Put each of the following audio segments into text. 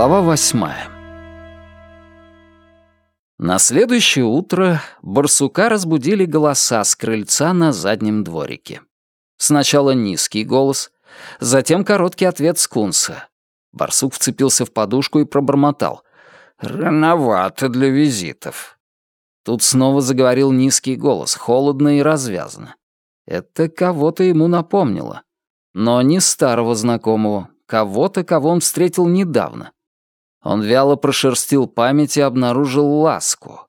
Глава восьмая. На следующее утро барсука разбудили голоса с крыльца на заднем дворике. Сначала низкий голос, затем короткий ответ скунса. Барсук вцепился в подушку и пробормотал. «Рановато для визитов». Тут снова заговорил низкий голос, холодно и развязно. Это кого-то ему напомнило. Но не старого знакомого, кого-то, кого он встретил недавно. Он вяло прошерстил память и обнаружил ласку.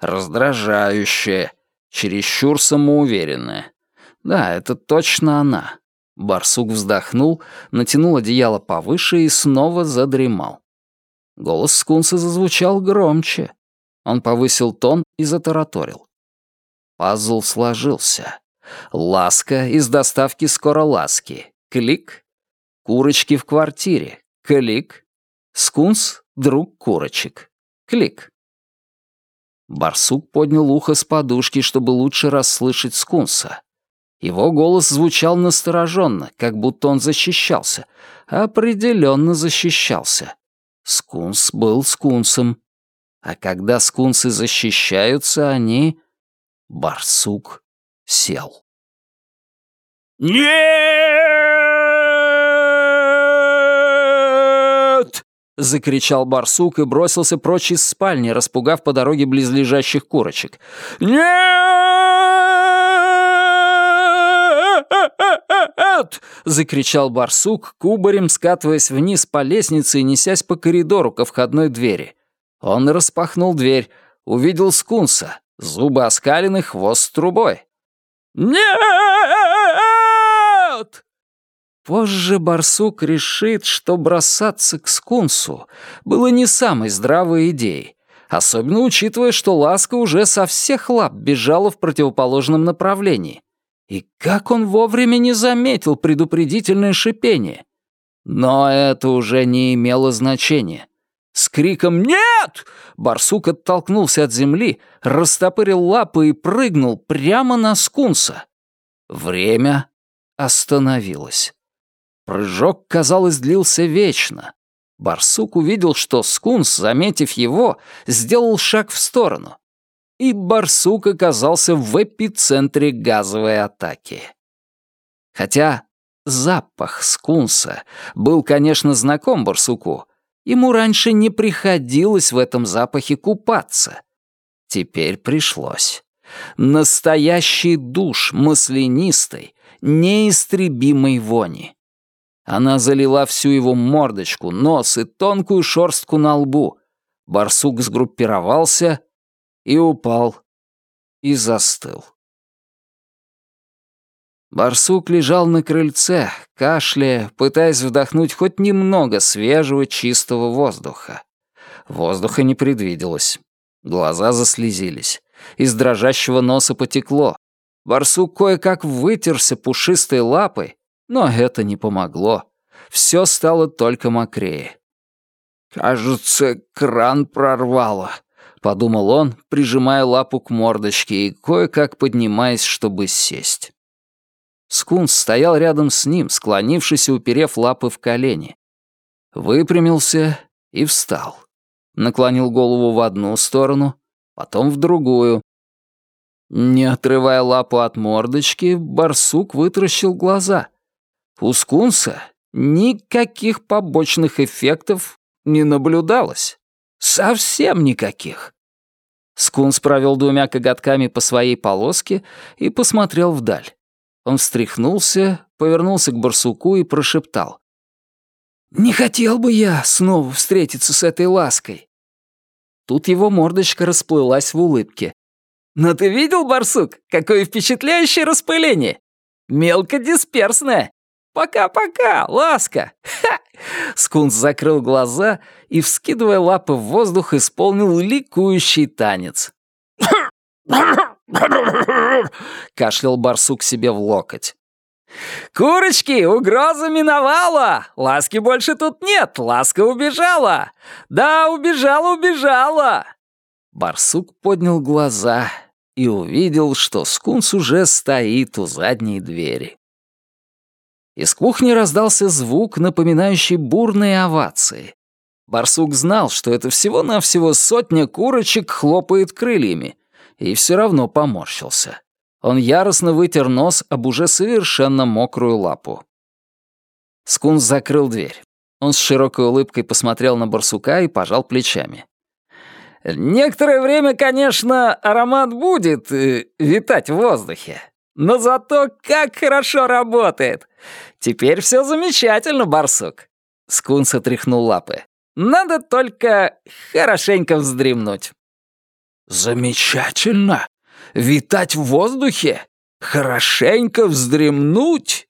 Раздражающая, чересчур самоуверенная. Да, это точно она. Барсук вздохнул, натянул одеяло повыше и снова задремал. Голос скунса зазвучал громче. Он повысил тон и затараторил. Пазл сложился. Ласка из доставки скоро ласки. Клик. Курочки в квартире. Клик. Скунс — друг курочек. Клик. Барсук поднял ухо с подушки, чтобы лучше расслышать скунса. Его голос звучал настороженно, как будто он защищался. Определенно защищался. Скунс был скунсом. А когда скунсы защищаются, они... Барсук сел. «Нет!» — закричал барсук и бросился прочь из спальни, распугав по дороге близлежащих курочек. «Нет!» — закричал барсук, кубарем скатываясь вниз по лестнице и несясь по коридору ко входной двери. Он распахнул дверь, увидел скунса, зубы оскалены, хвост с трубой. «Нет!» Позже барсук решит, что бросаться к скунсу было не самой здравой идеей, особенно учитывая, что ласка уже со всех лап бежала в противоположном направлении. И как он вовремя не заметил предупредительное шипение. Но это уже не имело значения. С криком «Нет!» барсук оттолкнулся от земли, растопырил лапы и прыгнул прямо на скунса. Время остановилось. Прыжок, казалось, длился вечно. Барсук увидел, что скунс, заметив его, сделал шаг в сторону. И барсук оказался в эпицентре газовой атаки. Хотя запах скунса был, конечно, знаком барсуку, Ему раньше не приходилось в этом запахе купаться. Теперь пришлось. Настоящий душ маслянистой, неистребимой вони. Она залила всю его мордочку, нос и тонкую шорстку на лбу. Барсук сгруппировался и упал, и застыл. Барсук лежал на крыльце, кашляя, пытаясь вдохнуть хоть немного свежего чистого воздуха. Воздуха не предвиделось. Глаза заслезились. Из дрожащего носа потекло. Барсук кое-как вытерся пушистой лапой, но это не помогло. Все стало только мокрее. «Кажется, кран прорвало», — подумал он, прижимая лапу к мордочке и кое-как поднимаясь, чтобы сесть. Скунс стоял рядом с ним, склонившись и уперев лапы в колени. Выпрямился и встал. Наклонил голову в одну сторону, потом в другую. Не отрывая лапу от мордочки, барсук вытаращил глаза. У скунса никаких побочных эффектов не наблюдалось. Совсем никаких. Скунс провел двумя коготками по своей полоске и посмотрел вдаль. Он встряхнулся, повернулся к барсуку и прошептал. «Не хотел бы я снова встретиться с этой лаской». Тут его мордочка расплылась в улыбке. «Но ты видел, барсук, какое впечатляющее распыление? Мелкодисперсное. Пока-пока, ласка!» Ха! Скунс закрыл глаза и, вскидывая лапы в воздух, исполнил ликующий танец. кашлял барсук себе в локоть. «Курочки, угроза миновала! Ласки больше тут нет, ласка убежала! Да, убежала, убежала!» Барсук поднял глаза и увидел, что скунс уже стоит у задней двери. Из кухни раздался звук, напоминающий бурные овации. Барсук знал, что это всего-навсего сотня курочек хлопает крыльями, и все равно поморщился. Он яростно вытер нос об уже совершенно мокрую лапу. Скунс закрыл дверь. Он с широкой улыбкой посмотрел на барсука и пожал плечами. «Некоторое время, конечно, аромат будет э, витать в воздухе. Но зато как хорошо работает! Теперь все замечательно, барсук!» Скунс отряхнул лапы. «Надо только хорошенько вздремнуть». «Замечательно! Витать в воздухе? Хорошенько вздремнуть?»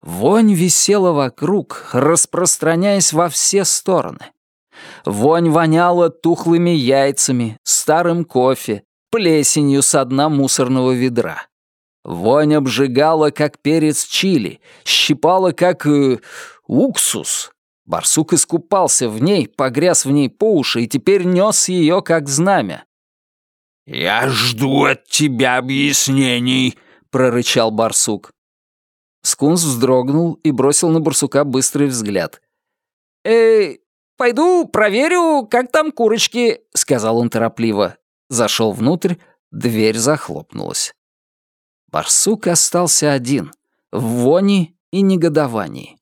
Вонь висела вокруг, распространяясь во все стороны. Вонь воняла тухлыми яйцами, старым кофе, плесенью со дна мусорного ведра. Вонь обжигала, как перец чили, щипала, как э, уксус. Барсук искупался в ней, погряз в ней по уши и теперь нес ее, как знамя. «Я жду от тебя объяснений», — прорычал барсук. Скунс вздрогнул и бросил на барсука быстрый взгляд. «Эй, пойду проверю, как там курочки», — сказал он торопливо. Зашел внутрь, дверь захлопнулась. Барсук остался один, в вони и негодовании.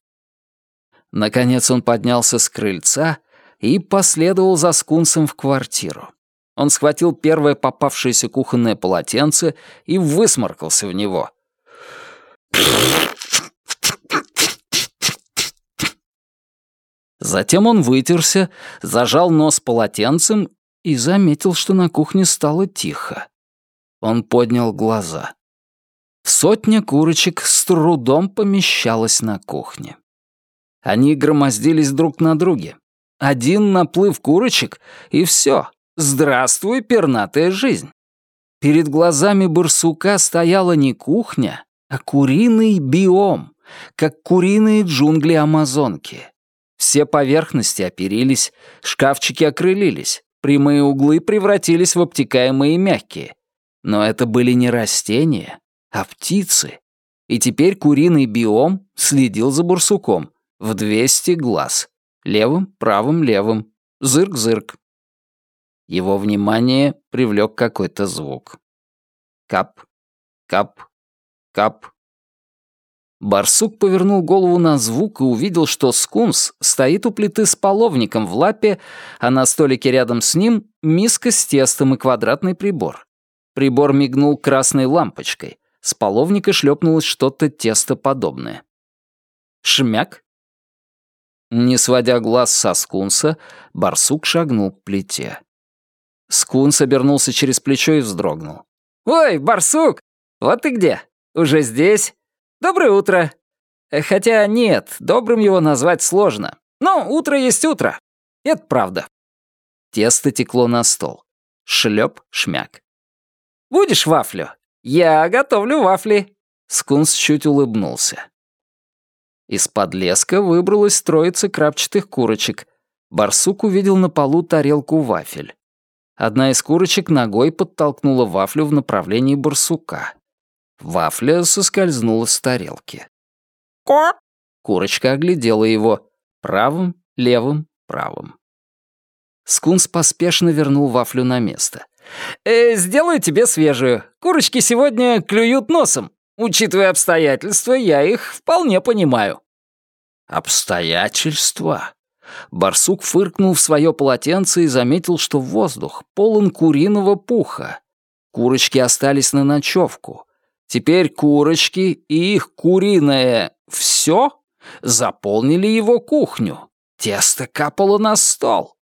Наконец он поднялся с крыльца и последовал за скунсом в квартиру. Он схватил первое попавшееся кухонное полотенце и высморкался в него. Затем он вытерся, зажал нос полотенцем и заметил, что на кухне стало тихо. Он поднял глаза. Сотня курочек с трудом помещалась на кухне. Они громоздились друг на друге. Один наплыв курочек, и все. Здравствуй, пернатая жизнь. Перед глазами барсука стояла не кухня, а куриный биом, как куриные джунгли Амазонки. Все поверхности оперились, шкафчики окрылились, прямые углы превратились в обтекаемые мягкие. Но это были не растения, а птицы. И теперь куриный биом следил за барсуком в 200 глаз. Левым, правым, левым. Зырк-зырк. Его внимание привлек какой-то звук. Кап, кап, кап, Барсук повернул голову на звук и увидел, что скунс стоит у плиты с половником в лапе, а на столике рядом с ним миска с тестом и квадратный прибор. Прибор мигнул красной лампочкой. С половника шлепнулось что-то тестоподобное. Шмяк. Не сводя глаз со скунса, барсук шагнул к плите. Скунс обернулся через плечо и вздрогнул. «Ой, барсук! Вот ты где! Уже здесь?» «Доброе утро!» Хотя нет, добрым его назвать сложно. Но утро есть утро. Это правда. Тесто текло на стол. Шлеп, шмяк. «Будешь вафлю?» «Я готовлю вафли». Скунс чуть улыбнулся. Из-под леска выбралась троица крапчатых курочек. Барсук увидел на полу тарелку вафель. Одна из курочек ногой подтолкнула вафлю в направлении барсука. Вафля соскользнула с тарелки. «Ко!» Курочка оглядела его. Правым, левым, правым. Скунс поспешно вернул вафлю на место. «Э, «Сделаю тебе свежую. Курочки сегодня клюют носом. Учитывая обстоятельства, я их вполне понимаю». «Обстоятельства?» Барсук фыркнул в свое полотенце и заметил, что воздух полон куриного пуха. Курочки остались на ночевку. Теперь курочки и их куриное «все» заполнили его кухню. Тесто капало на стол.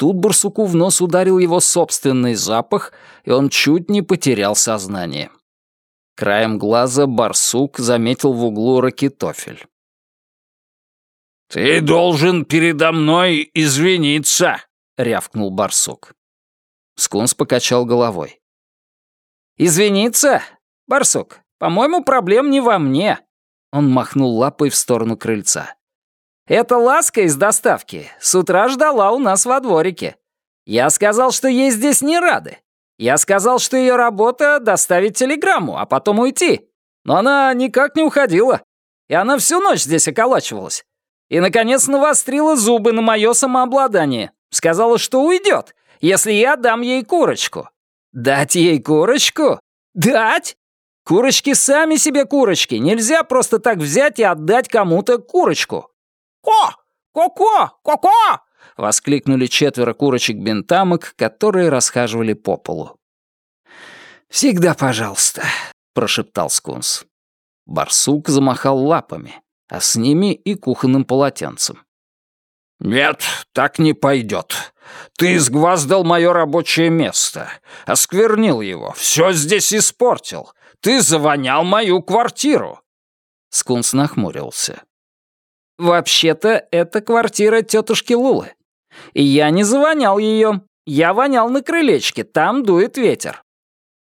Тут барсуку в нос ударил его собственный запах, и он чуть не потерял сознание. Краем глаза барсук заметил в углу ракетофель. «Ты должен передо мной извиниться», — рявкнул барсук. Скунс покачал головой. «Извиниться? «Барсук, по-моему, проблем не во мне». Он махнул лапой в сторону крыльца. «Это ласка из доставки. С утра ждала у нас во дворике. Я сказал, что ей здесь не рады. Я сказал, что ее работа — доставить телеграмму, а потом уйти. Но она никак не уходила. И она всю ночь здесь околачивалась. И, наконец, навострила зубы на мое самообладание. Сказала, что уйдет, если я дам ей курочку. Дать ей курочку? Дать? Курочки сами себе курочки. Нельзя просто так взять и отдать кому-то курочку. «Ко! Ко-ко! Ко-ко!» — воскликнули четверо курочек-бентамок, которые расхаживали по полу. «Всегда пожалуйста», — прошептал Скунс. Барсук замахал лапами, а с ними и кухонным полотенцем. «Нет, так не пойдет. Ты изгваздал мое рабочее место, осквернил его, все здесь испортил. Ты завонял мою квартиру!» Скунс нахмурился. «Вообще-то это квартира тетушки Лулы. И я не завонял ее. Я вонял на крылечке, там дует ветер».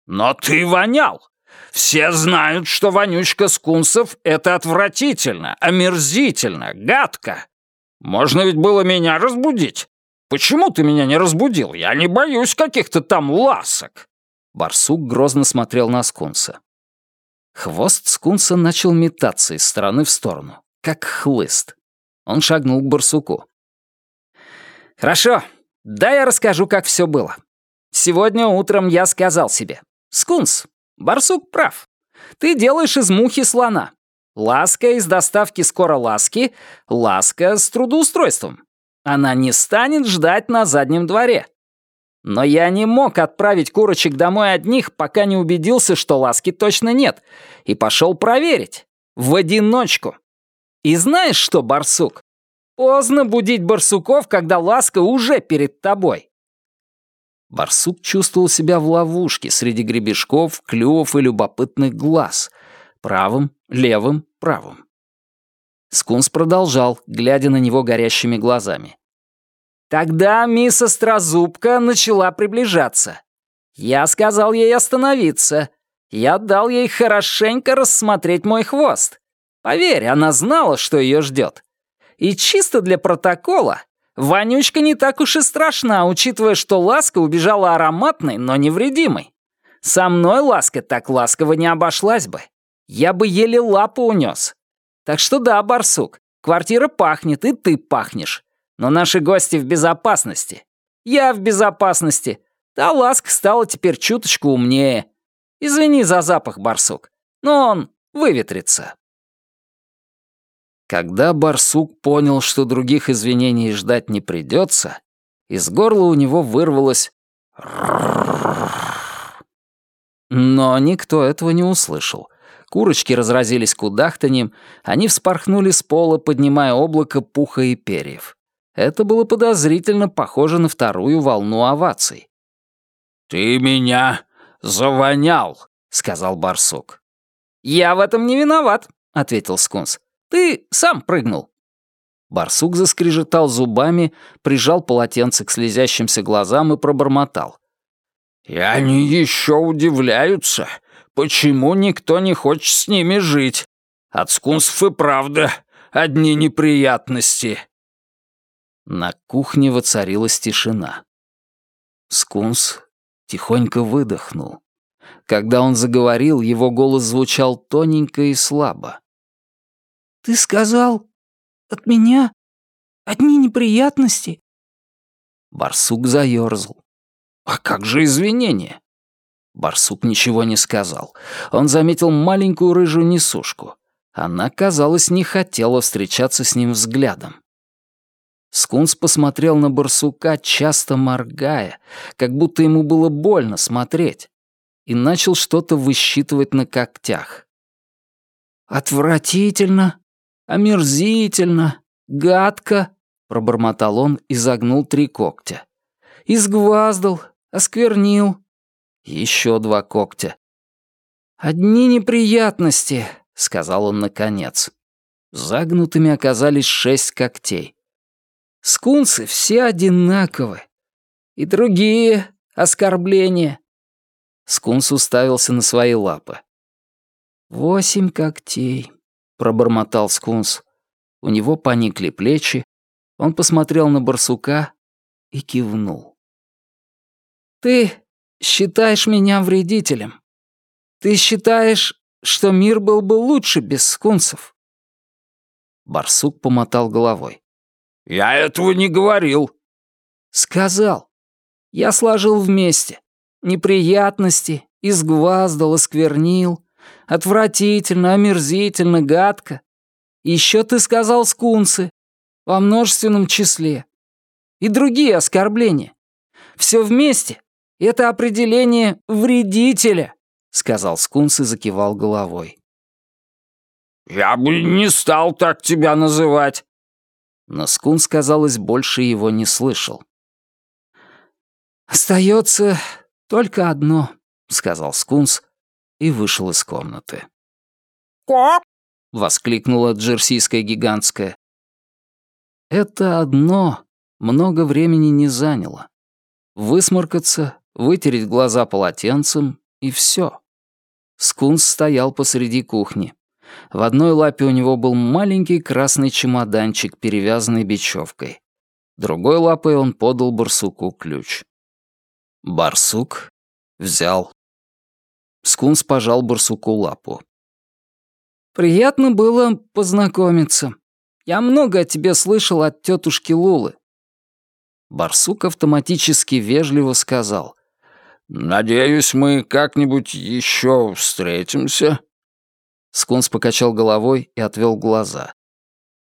«Но ты вонял! Все знают, что вонючка скунсов — это отвратительно, омерзительно, гадко. Можно ведь было меня разбудить. Почему ты меня не разбудил? Я не боюсь каких-то там ласок». Барсук грозно смотрел на скунса. Хвост скунса начал метаться из стороны в сторону, как хлыст. Он шагнул к барсуку. «Хорошо, да я расскажу, как все было. Сегодня утром я сказал себе, «Скунс, барсук прав. Ты делаешь из мухи слона. Ласка из доставки скоро ласки, ласка с трудоустройством. Она не станет ждать на заднем дворе. Но я не мог отправить курочек домой одних, пока не убедился, что ласки точно нет, и пошел проверить. В одиночку. И знаешь что, барсук? Поздно будить барсуков, когда ласка уже перед тобой. Барсук чувствовал себя в ловушке среди гребешков, клювов и любопытных глаз. Правым, левым, правым. Скунс продолжал, глядя на него горящими глазами. Тогда мисс Острозубка начала приближаться. Я сказал ей остановиться. Я дал ей хорошенько рассмотреть мой хвост. Поверь, она знала, что ее ждет. И чисто для протокола, вонючка не так уж и страшна, учитывая, что ласка убежала ароматной, но невредимой. Со мной ласка так ласково не обошлась бы. Я бы еле лапу унес. Так что да, барсук, квартира пахнет, и ты пахнешь. Но наши гости в безопасности. Я в безопасности. Та ласка стала теперь чуточку умнее. Извини за запах, барсук, но он выветрится. Когда барсук понял, что других извинений ждать не придется, из горла у него вырвалось но никто этого не услышал. Курочки разразились кудахтаньем, они вспорхнули с пола, поднимая облако пуха и перьев. Это было подозрительно похоже на вторую волну оваций. «Ты меня завонял», — сказал барсук. «Я в этом не виноват», — ответил скунс. «Ты сам прыгнул». Барсук заскрежетал зубами, прижал полотенце к слезящимся глазам и пробормотал. «И они еще удивляются, почему никто не хочет с ними жить. От скунсов и правда одни неприятности». На кухне воцарилась тишина. Скунс тихонько выдохнул. Когда он заговорил, его голос звучал тоненько и слабо. «Ты сказал, от меня одни неприятности?» Барсук заёрзал. «А как же извинения?» Барсук ничего не сказал. Он заметил маленькую рыжую несушку. Она, казалось, не хотела встречаться с ним взглядом. Скунс посмотрел на барсука, часто моргая, как будто ему было больно смотреть, и начал что-то высчитывать на когтях. «Отвратительно, омерзительно, гадко», — пробормотал он и загнул три когтя. «Изгваздал, осквернил». Еще два когтя. «Одни неприятности», — сказал он наконец. Загнутыми оказались шесть когтей. Скунсы все одинаковы. И другие оскорбления. Скунс уставился на свои лапы. «Восемь когтей», — пробормотал Скунс. У него поникли плечи. Он посмотрел на барсука и кивнул. «Ты считаешь меня вредителем? Ты считаешь, что мир был бы лучше без скунсов?» Барсук помотал головой. «Я этого не говорил». «Сказал. Я сложил вместе. Неприятности, изгваздал, осквернил. Отвратительно, омерзительно, гадко. Еще ты сказал скунсы. Во множественном числе. И другие оскорбления. Все вместе. Это определение вредителя», — сказал скунс и закивал головой. «Я бы не стал так тебя называть». Но скунс, казалось, больше его не слышал. «Остается только одно», — сказал скунс и вышел из комнаты. «Коп!» — воскликнула джерсийская гигантская. Это одно много времени не заняло. Высморкаться, вытереть глаза полотенцем и все. Скунс стоял посреди кухни. В одной лапе у него был маленький красный чемоданчик, перевязанный бечевкой. Другой лапой он подал барсуку ключ. Барсук взял. Скунс пожал барсуку лапу. «Приятно было познакомиться. Я много о тебе слышал от тетушки Лулы». Барсук автоматически вежливо сказал. «Надеюсь, мы как-нибудь еще встретимся?» Скунс покачал головой и отвел глаза.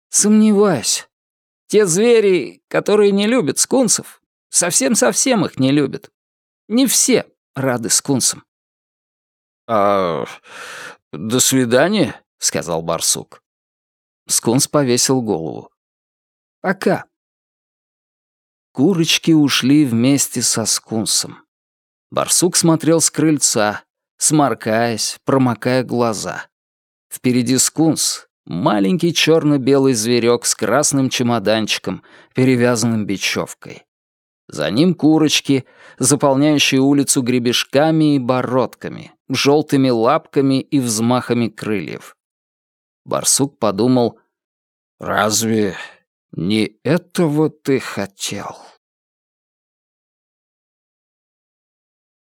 «Сомневаюсь. Те звери, которые не любят скунсов, совсем-совсем их не любят. Не все рады скунсам». «А до свидания», — сказал барсук. Скунс повесил голову. «Пока». Курочки ушли вместе со скунсом. Барсук смотрел с крыльца, сморкаясь, промокая глаза. Впереди скунс, маленький черно-белый зверек с красным чемоданчиком, перевязанным бечевкой. За ним курочки, заполняющие улицу гребешками и бородками, желтыми лапками и взмахами крыльев. Барсук подумал, «Разве не этого ты хотел?»